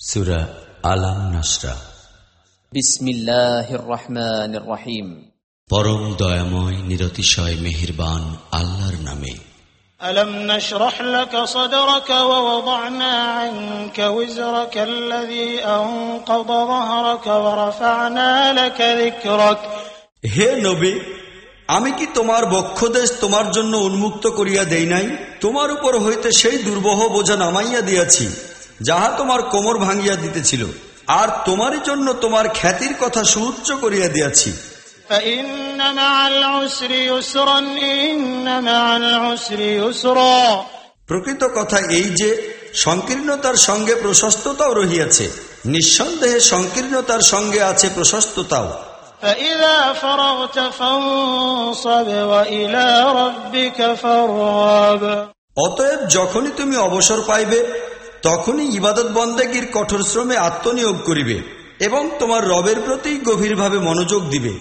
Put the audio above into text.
সুরা আলাম নাসরা بسم الله الرحمن الرحيم পরম দয়াময় নিরতিশয় মেহেরবান আল্লাহর নামে ألم نشرح لك صدرك ووضعنا عنك وزرك الذي أنقض ظهرك ورفعنا لك ذكرك হে নবী আমি কি তোমার বক্ষদেশ তোমার জন্য উন্মুক্ত করিয়া দেই নাই তোমার উপর হইতে সেই দুর্বহ বোঝা নামাইয়া দিয়াছি যাহা তোমার কোমর ভাঙ্গিয়া দিতেছিল আর তোমারই জন্য তোমার খ্যাতির কথা সুচ্চ করিয়া দিয়াছি। প্রকৃত কথা এই যে সংকীর্ণতার সঙ্গে প্রশস্ততাও রহিয়াছে নিঃসন্দেহে সংকীর্ণতার সঙ্গে আছে প্রশস্ততাও। অতএব যখনই তুমি অবসর পাইবে তখনই ইবাদত বন্দেগীর কঠোর শ্রমে আত্মনিয়োগ করিবে এবং তোমার রবের প্রতি গভীরভাবে মনোযোগ দিবে।